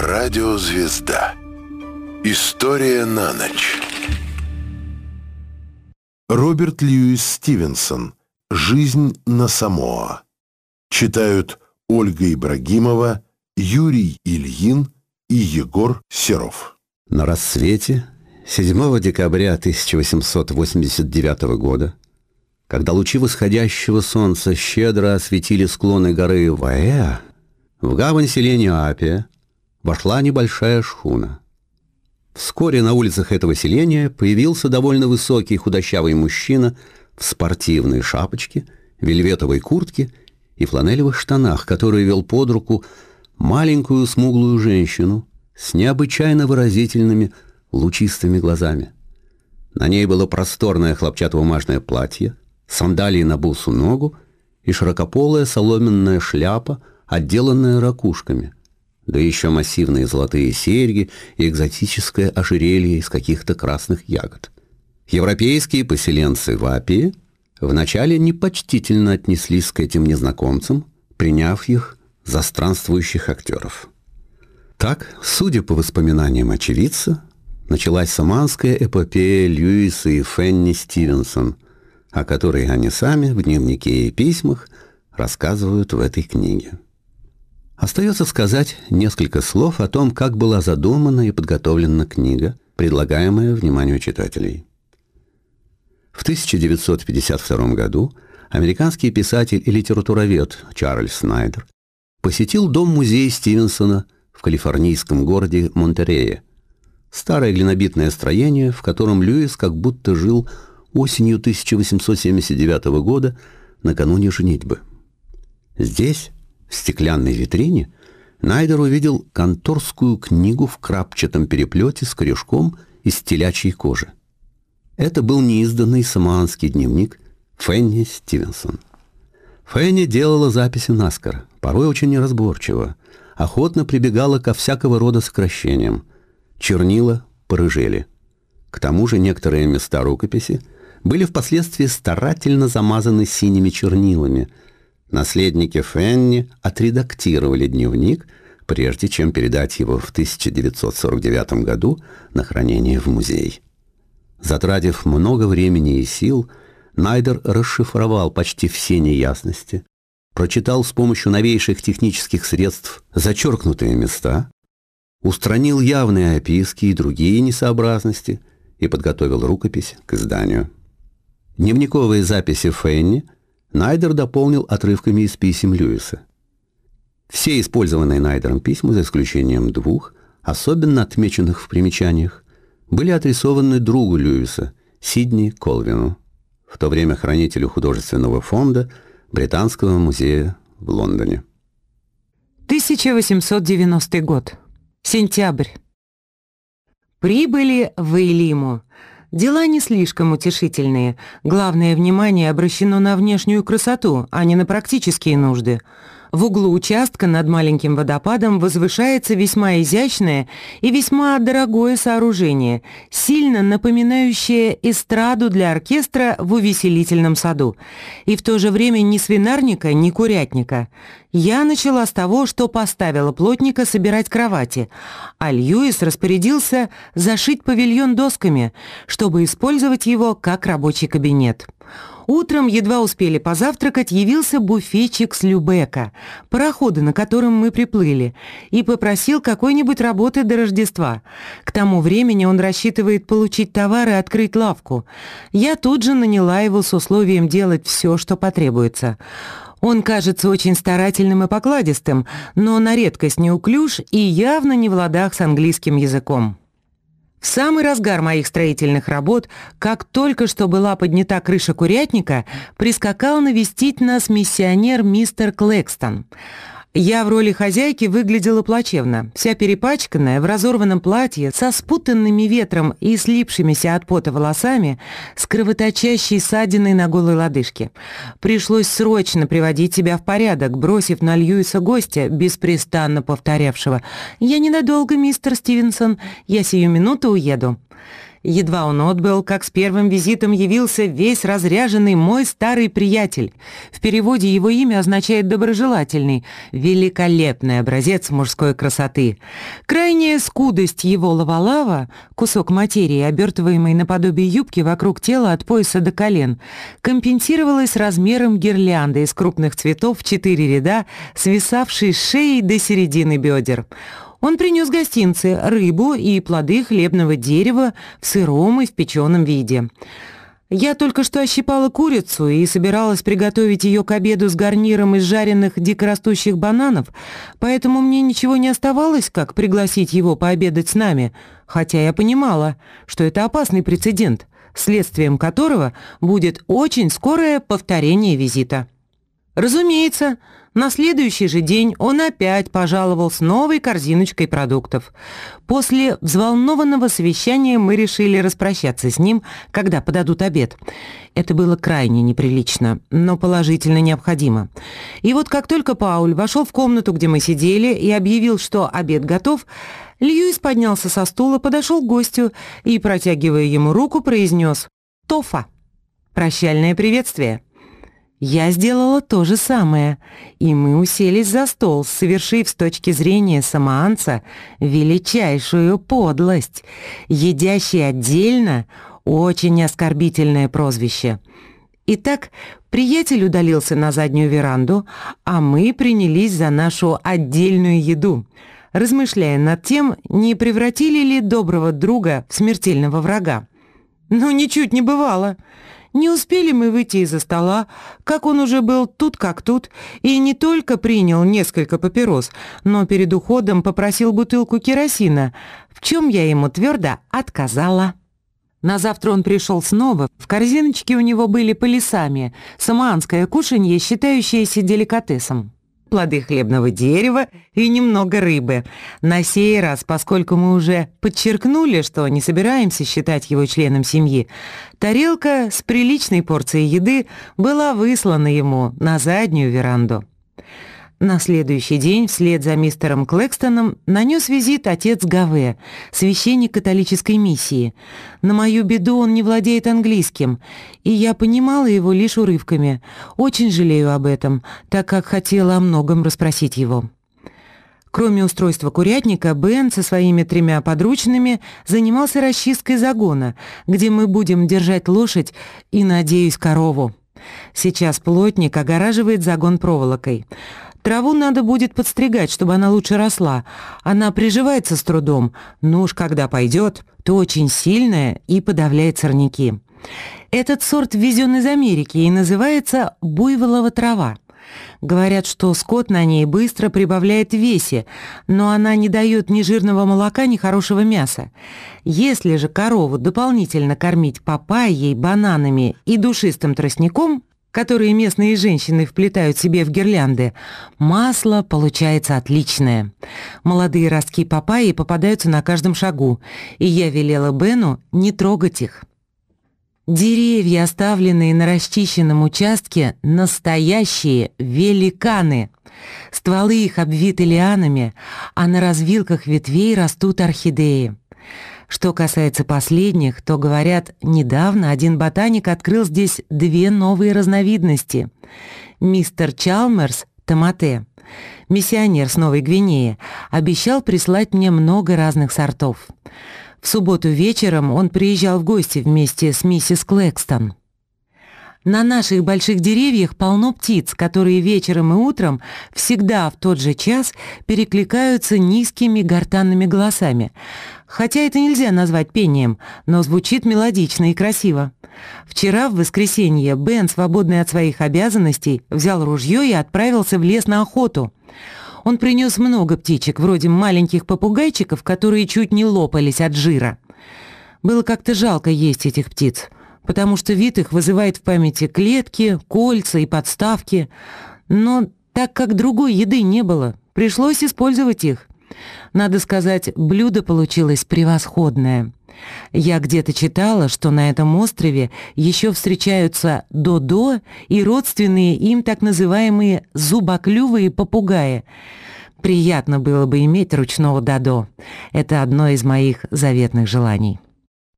Радиозвезда. История на ночь. Роберт Льюис Стивенсон. Жизнь на Самоа. Читают Ольга Ибрагимова, Юрий Ильин и Егор Серов. На рассвете 7 декабря 1889 года, когда лучи восходящего солнца щедро осветили склоны горы Ваэа, в гавань селения Апия вошла небольшая шхуна. Вскоре на улицах этого селения появился довольно высокий худощавый мужчина в спортивной шапочке, вельветовой куртке и фланелевых штанах, который вел под руку маленькую смуглую женщину с необычайно выразительными лучистыми глазами. На ней было просторное хлопчатобумажное платье, сандалии на бусу ногу и широкополая соломенная шляпа, отделанная ракушками, да еще массивные золотые серьги и экзотическое ожерелье из каких-то красных ягод. Европейские поселенцы в Апии вначале непочтительно отнеслись к этим незнакомцам, приняв их за странствующих актеров. Так, судя по воспоминаниям очевидца, началась саманская эпопея Льюиса и Фенни Стивенсон, о которой они сами в дневнике и письмах рассказывают в этой книге. Остается сказать несколько слов о том, как была задумана и подготовлена книга, предлагаемая вниманию читателей. В 1952 году американский писатель и литературовед Чарльз Снайдер посетил дом-музей Стивенсона в калифорнийском городе Монтерее. Старое глинобитное строение, в котором Льюис как будто жил осенью 1879 года накануне женитьбы. Здесь, в стеклянной витрине, Найдер увидел конторскую книгу в крапчатом переплете с корешком из телячьей кожи. Это был неизданный самоанский дневник Фенни Стивенсон. Фенни делала записи наскоро, порой очень неразборчиво, охотно прибегала ко всякого рода сокращениям. Чернила порыжели. К тому же некоторые места рукописи были впоследствии старательно замазаны синими чернилами. Наследники Фенни отредактировали дневник, прежде чем передать его в 1949 году на хранение в музей. Затратив много времени и сил, Найдер расшифровал почти все неясности, прочитал с помощью новейших технических средств зачеркнутые места, устранил явные описки и другие несообразности и подготовил рукопись к изданию. Дневниковые записи Фенни Найдер дополнил отрывками из писем Льюиса. Все использованные Найдером письма, за исключением двух, особенно отмеченных в примечаниях, были адресованы другу Льюиса, Сидни Колвину в то время хранителю художественного фонда Британского музея в Лондоне. 1890 год. Сентябрь. Прибыли в Эйлиму. Дела не слишком утешительные. Главное внимание обращено на внешнюю красоту, а не на практические нужды. В углу участка над маленьким водопадом возвышается весьма изящное и весьма дорогое сооружение, сильно напоминающее эстраду для оркестра в увеселительном саду, и в то же время ни свинарника, ни курятника. Я начала с того, что поставила плотника собирать кровати, а Льюис распорядился зашить павильон досками, чтобы использовать его как рабочий кабинет. Утром, едва успели позавтракать, явился буфетчик с Любека, парохода, на котором мы приплыли, и попросил какой-нибудь работы до Рождества. К тому времени он рассчитывает получить товар и открыть лавку. Я тут же наняла его с условием делать все, что потребуется. Он кажется очень старательным и покладистым, но на редкость неуклюж и явно не в ладах с английским языком. В самый разгар моих строительных работ, как только что была поднята крыша курятника, прискакал навестить нас миссионер мистер Клэкстон. Я в роли хозяйки выглядела плачевно, вся перепачканная, в разорванном платье, со спутанными ветром и слипшимися от пота волосами, с кровоточащей ссадиной на голой лодыжке. Пришлось срочно приводить себя в порядок, бросив на Льюиса гостя, беспрестанно повторявшего «Я ненадолго, мистер Стивенсон, я сию минуту уеду». Едва он отбыл, как с первым визитом явился весь разряженный мой старый приятель. В переводе его имя означает «доброжелательный», великолепный образец мужской красоты. Крайняя скудость его лавалава, кусок материи, обертываемый наподобие юбки вокруг тела от пояса до колен, компенсировалась размером гирлянды из крупных цветов в четыре ряда, свисавшей с шеи до середины бедер. Он принес гостинцы, рыбу и плоды хлебного дерева в сыром и в печеном виде. Я только что ощипала курицу и собиралась приготовить ее к обеду с гарниром из жареных дикорастущих бананов, поэтому мне ничего не оставалось, как пригласить его пообедать с нами, хотя я понимала, что это опасный прецедент, следствием которого будет очень скорое повторение визита. Разумеется, на следующий же день он опять пожаловал с новой корзиночкой продуктов. После взволнованного совещания мы решили распрощаться с ним, когда подадут обед. Это было крайне неприлично, но положительно необходимо. И вот как только Пауль вошел в комнату, где мы сидели, и объявил, что обед готов, Льюис поднялся со стула, подошел к гостю и, протягивая ему руку, произнес «Тофа». Прощальное приветствие. Я сделала то же самое, и мы уселись за стол, совершив с точки зрения самоанца величайшую подлость. Едящий отдельно — очень оскорбительное прозвище. Итак, приятель удалился на заднюю веранду, а мы принялись за нашу отдельную еду, размышляя над тем, не превратили ли доброго друга в смертельного врага. Но ничуть не бывало — не успели мы выйти из-за стола, как он уже был тут как тут, и не только принял несколько папирос, но перед уходом попросил бутылку керосина, в чем я ему твердо отказала. На завтра он пришел снова, в корзиночке у него были полисами, самоанское кушанье, считающееся деликатесом плоды хлебного дерева и немного рыбы. На сей раз, поскольку мы уже подчеркнули, что не собираемся считать его членом семьи, тарелка с приличной порцией еды была выслана ему на заднюю веранду. На следующий день вслед за мистером Клэкстоном нанес визит отец Гаве, священник католической миссии. На мою беду он не владеет английским, и я понимала его лишь урывками. Очень жалею об этом, так как хотела о многом расспросить его. Кроме устройства курятника, Бен со своими тремя подручными занимался расчисткой загона, где мы будем держать лошадь и, надеюсь, корову. Сейчас плотник огораживает загон проволокой. Траву надо будет подстригать, чтобы она лучше росла. Она приживается с трудом, но уж когда пойдет, то очень сильная и подавляет сорняки. Этот сорт ввезен из Америки и называется буйволова трава. Говорят, что скот на ней быстро прибавляет весе, но она не дает ни жирного молока, ни хорошего мяса. Если же корову дополнительно кормить папайей, бананами и душистым тростником, которые местные женщины вплетают себе в гирлянды, масло получается отличное. Молодые ростки папайи попадаются на каждом шагу, и я велела Бену не трогать их. Деревья, оставленные на расчищенном участке, настоящие великаны. Стволы их обвиты лианами, а на развилках ветвей растут орхидеи. Что касается последних, то, говорят, недавно один ботаник открыл здесь две новые разновидности. Мистер Чалмерс, томате, миссионер с Новой Гвинеи, обещал прислать мне много разных сортов. В субботу вечером он приезжал в гости вместе с миссис Клэкстон. На наших больших деревьях полно птиц, которые вечером и утром всегда в тот же час перекликаются низкими гортанными голосами. Хотя это нельзя назвать пением, но звучит мелодично и красиво. Вчера, в воскресенье, Бен, свободный от своих обязанностей, взял ружье и отправился в лес на охоту. Он принес много птичек, вроде маленьких попугайчиков, которые чуть не лопались от жира. Было как-то жалко есть этих птиц потому что вид их вызывает в памяти клетки, кольца и подставки. Но так как другой еды не было, пришлось использовать их. Надо сказать, блюдо получилось превосходное. Я где-то читала, что на этом острове еще встречаются додо и родственные им так называемые зубоклювые попугаи. Приятно было бы иметь ручного додо. Это одно из моих заветных желаний.